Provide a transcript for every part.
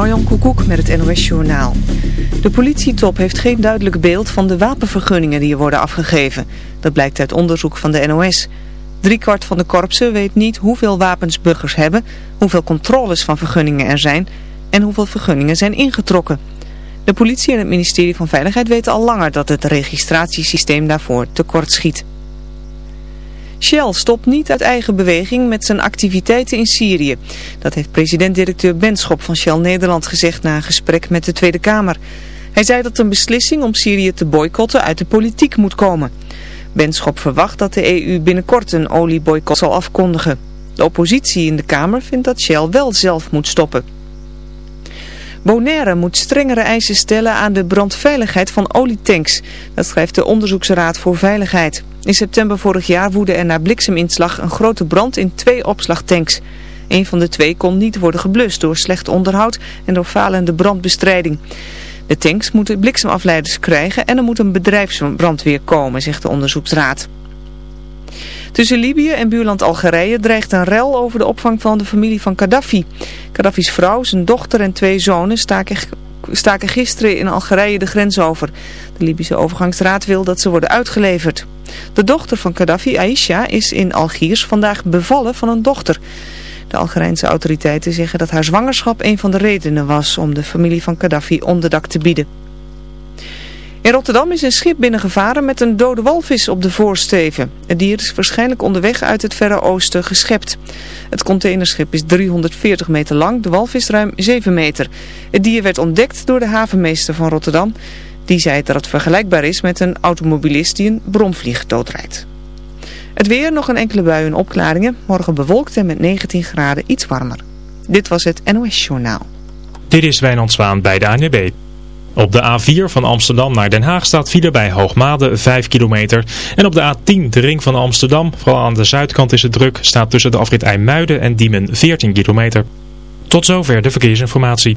Marjan Koekoek met het NOS Journaal. De politietop heeft geen duidelijk beeld van de wapenvergunningen die er worden afgegeven. Dat blijkt uit onderzoek van de NOS. Driekwart van de korpsen weet niet hoeveel wapens burgers hebben, hoeveel controles van vergunningen er zijn en hoeveel vergunningen zijn ingetrokken. De politie en het ministerie van Veiligheid weten al langer dat het registratiesysteem daarvoor tekort schiet. Shell stopt niet uit eigen beweging met zijn activiteiten in Syrië. Dat heeft president-directeur Benschop van Shell Nederland gezegd na een gesprek met de Tweede Kamer. Hij zei dat een beslissing om Syrië te boycotten uit de politiek moet komen. Benschop verwacht dat de EU binnenkort een olieboycott zal afkondigen. De oppositie in de Kamer vindt dat Shell wel zelf moet stoppen. Bonaire moet strengere eisen stellen aan de brandveiligheid van olietanks. Dat schrijft de Onderzoeksraad voor Veiligheid. In september vorig jaar woedde er na blikseminslag een grote brand in twee opslagtanks. Een van de twee kon niet worden geblust door slecht onderhoud en door falende brandbestrijding. De tanks moeten bliksemafleiders krijgen en er moet een bedrijfsbrandweer komen, zegt de onderzoeksraad. Tussen Libië en buurland Algerije dreigt een rel over de opvang van de familie van Gaddafi. Gaddafi's vrouw, zijn dochter en twee zonen staken, staken gisteren in Algerije de grens over. De Libische overgangsraad wil dat ze worden uitgeleverd. De dochter van Gaddafi, Aisha, is in Algiers vandaag bevallen van een dochter. De Algerijnse autoriteiten zeggen dat haar zwangerschap een van de redenen was om de familie van Gaddafi onderdak te bieden. In Rotterdam is een schip binnengevaren met een dode walvis op de voorsteven. Het dier is waarschijnlijk onderweg uit het Verre Oosten geschept. Het containerschip is 340 meter lang, de walvis ruim 7 meter. Het dier werd ontdekt door de havenmeester van Rotterdam. Die zei dat het vergelijkbaar is met een automobilist die een bromvlieg doodrijdt. Het weer, nog een enkele bui en opklaringen. Morgen bewolkt en met 19 graden iets warmer. Dit was het NOS Journaal. Dit is Wijnand Zwaan bij de ANWB. Op de A4 van Amsterdam naar Den Haag staat file bij Hoogmade 5 kilometer. En op de A10, de ring van Amsterdam, vooral aan de zuidkant is het druk, staat tussen de afrit IJmuiden en Diemen 14 kilometer. Tot zover de verkeersinformatie.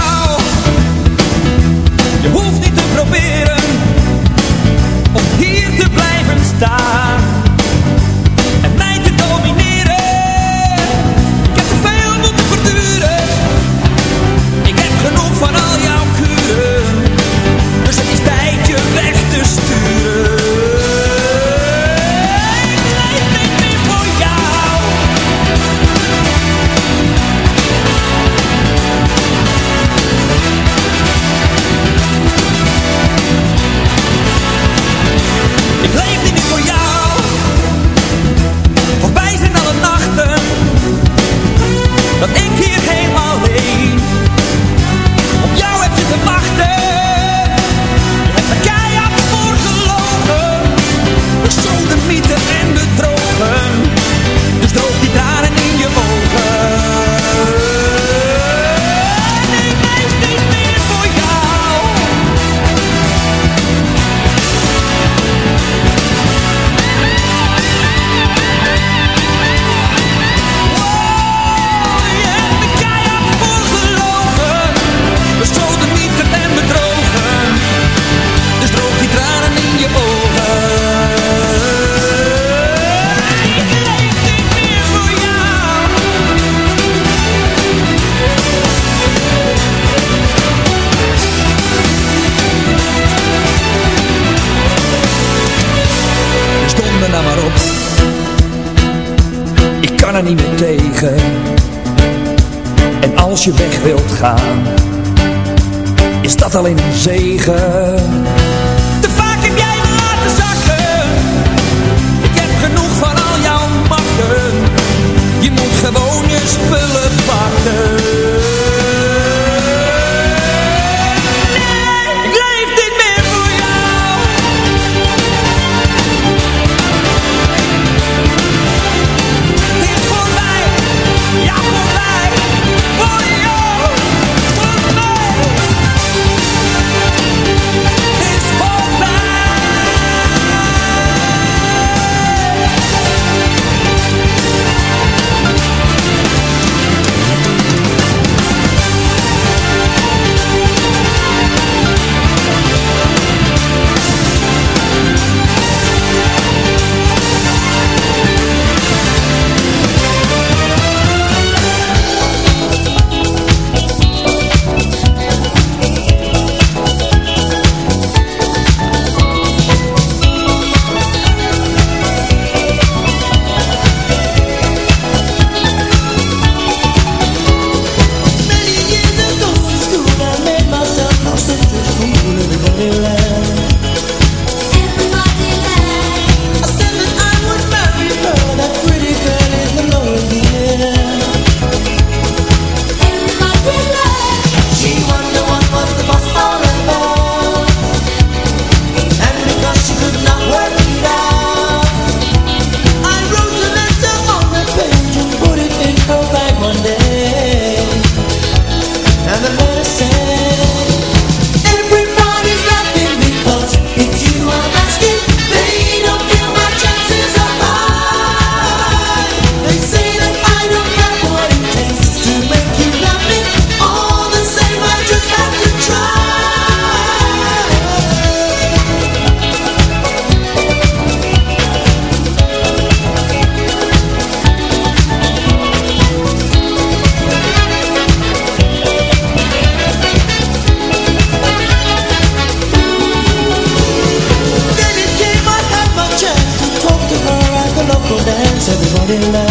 in.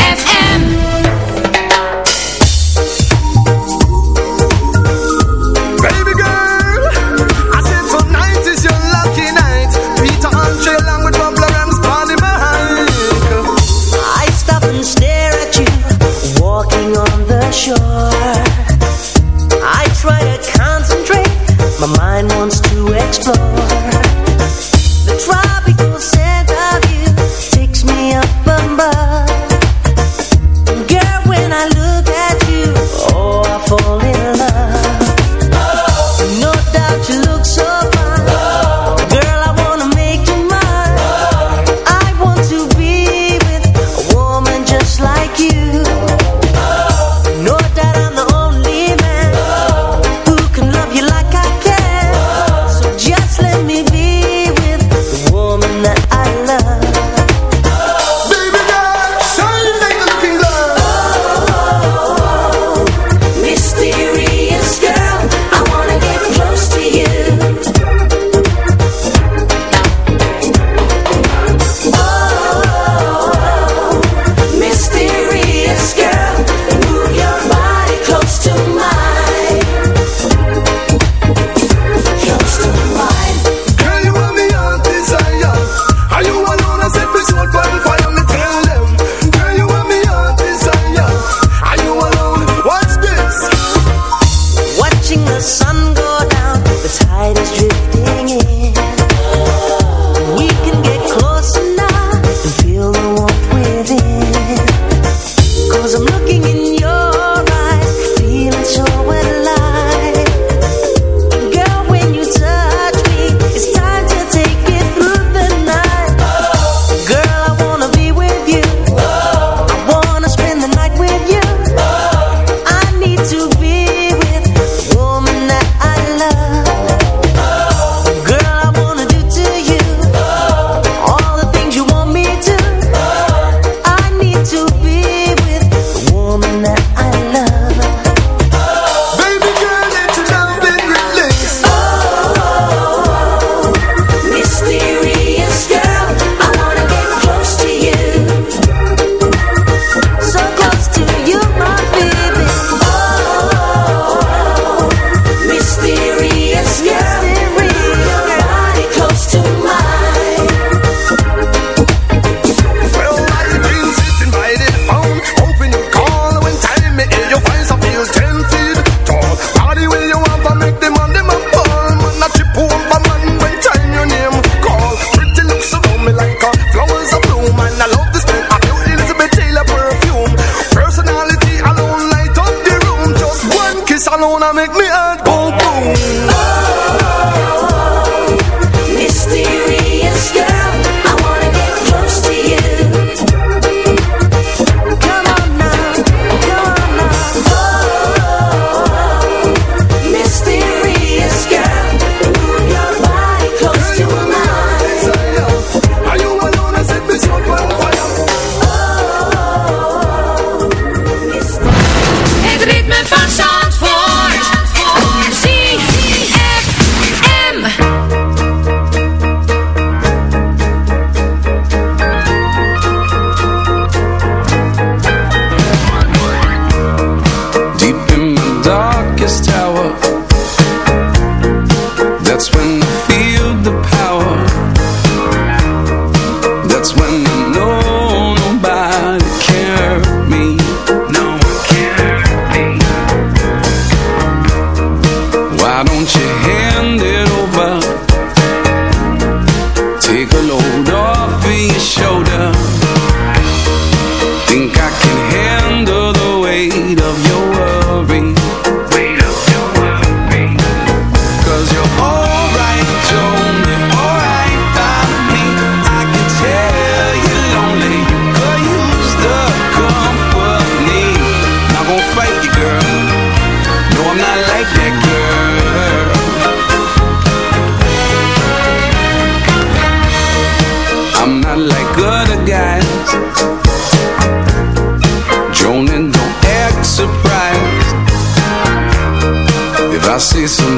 load off of your shoulder. some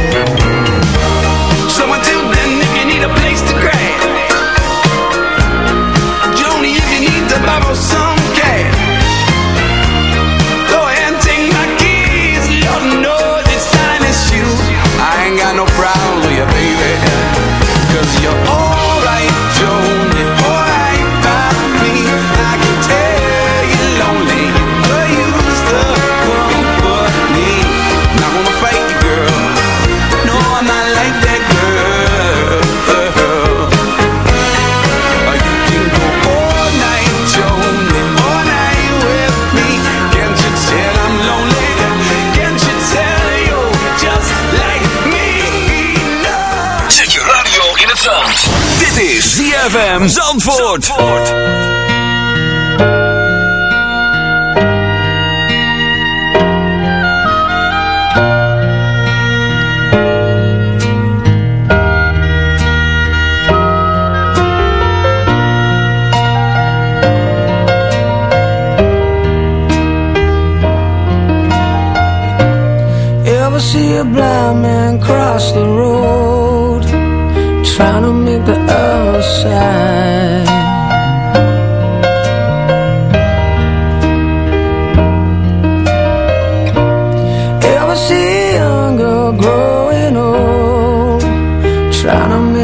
Zandvoort. Zandvoort.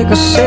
like a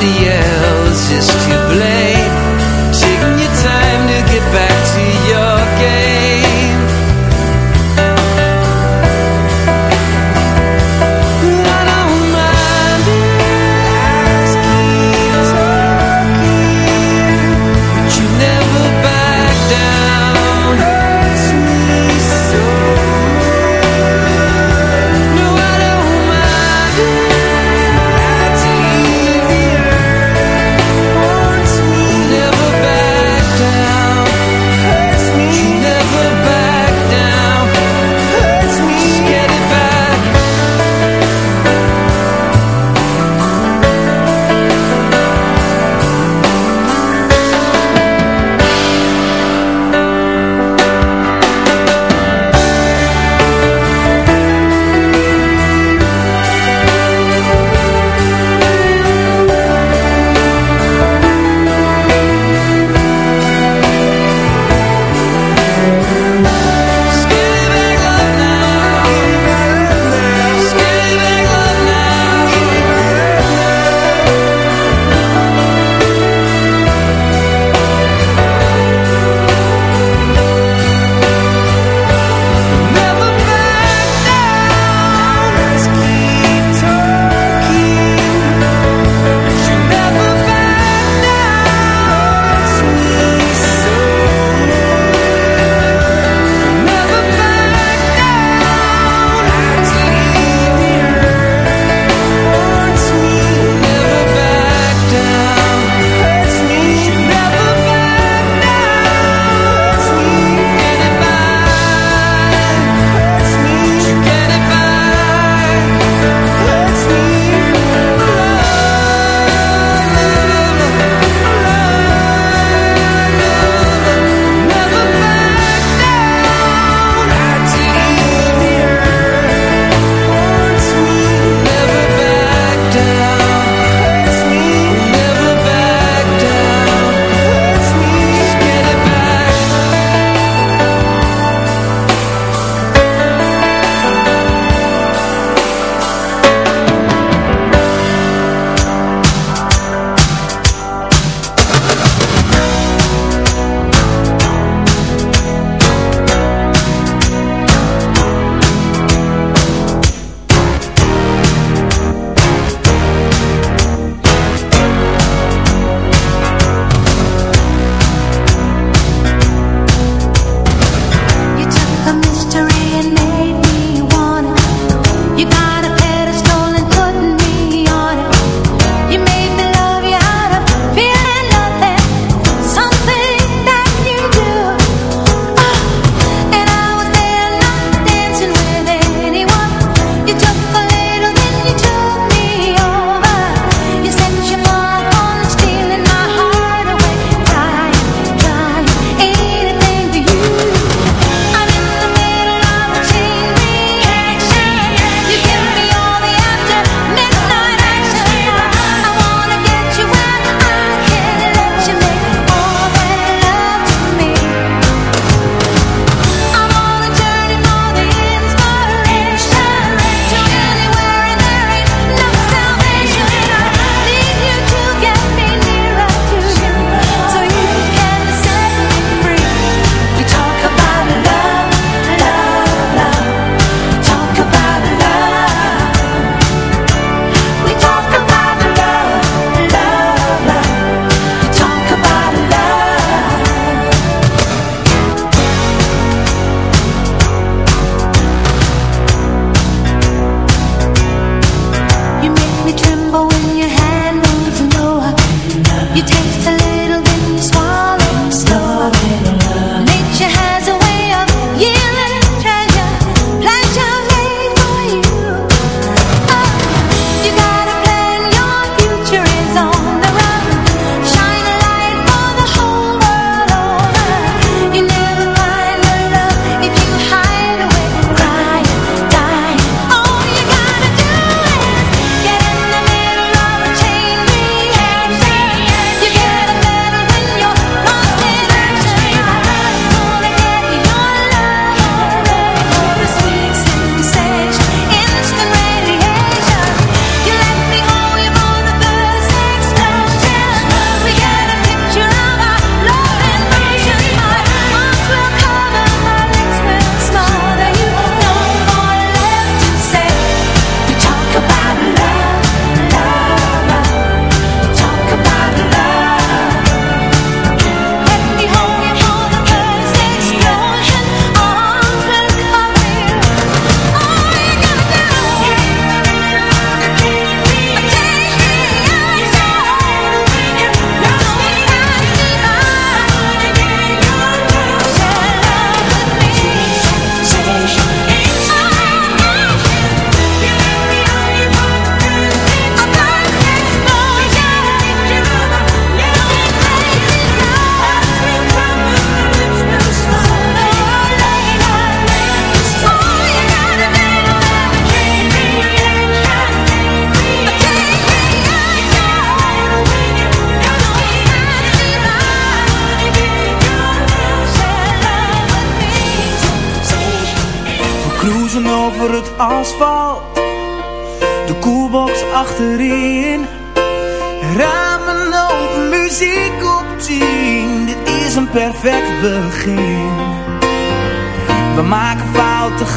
Nobody else is to blame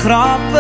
grap.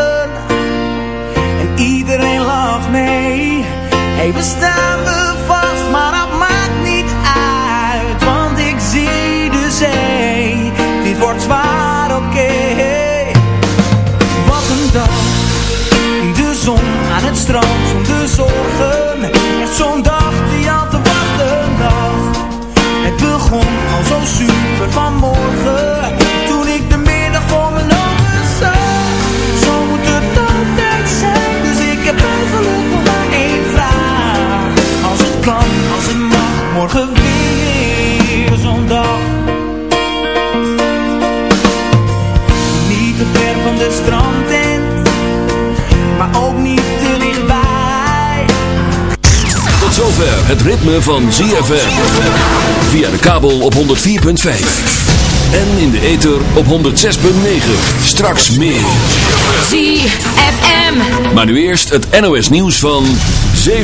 de strandtent, maar ook niet te dichtbij. Tot zover het ritme van ZFM. Via de kabel op 104.5. En in de ether op 106.9. Straks meer. ZFM. Maar nu eerst het NOS nieuws van 7.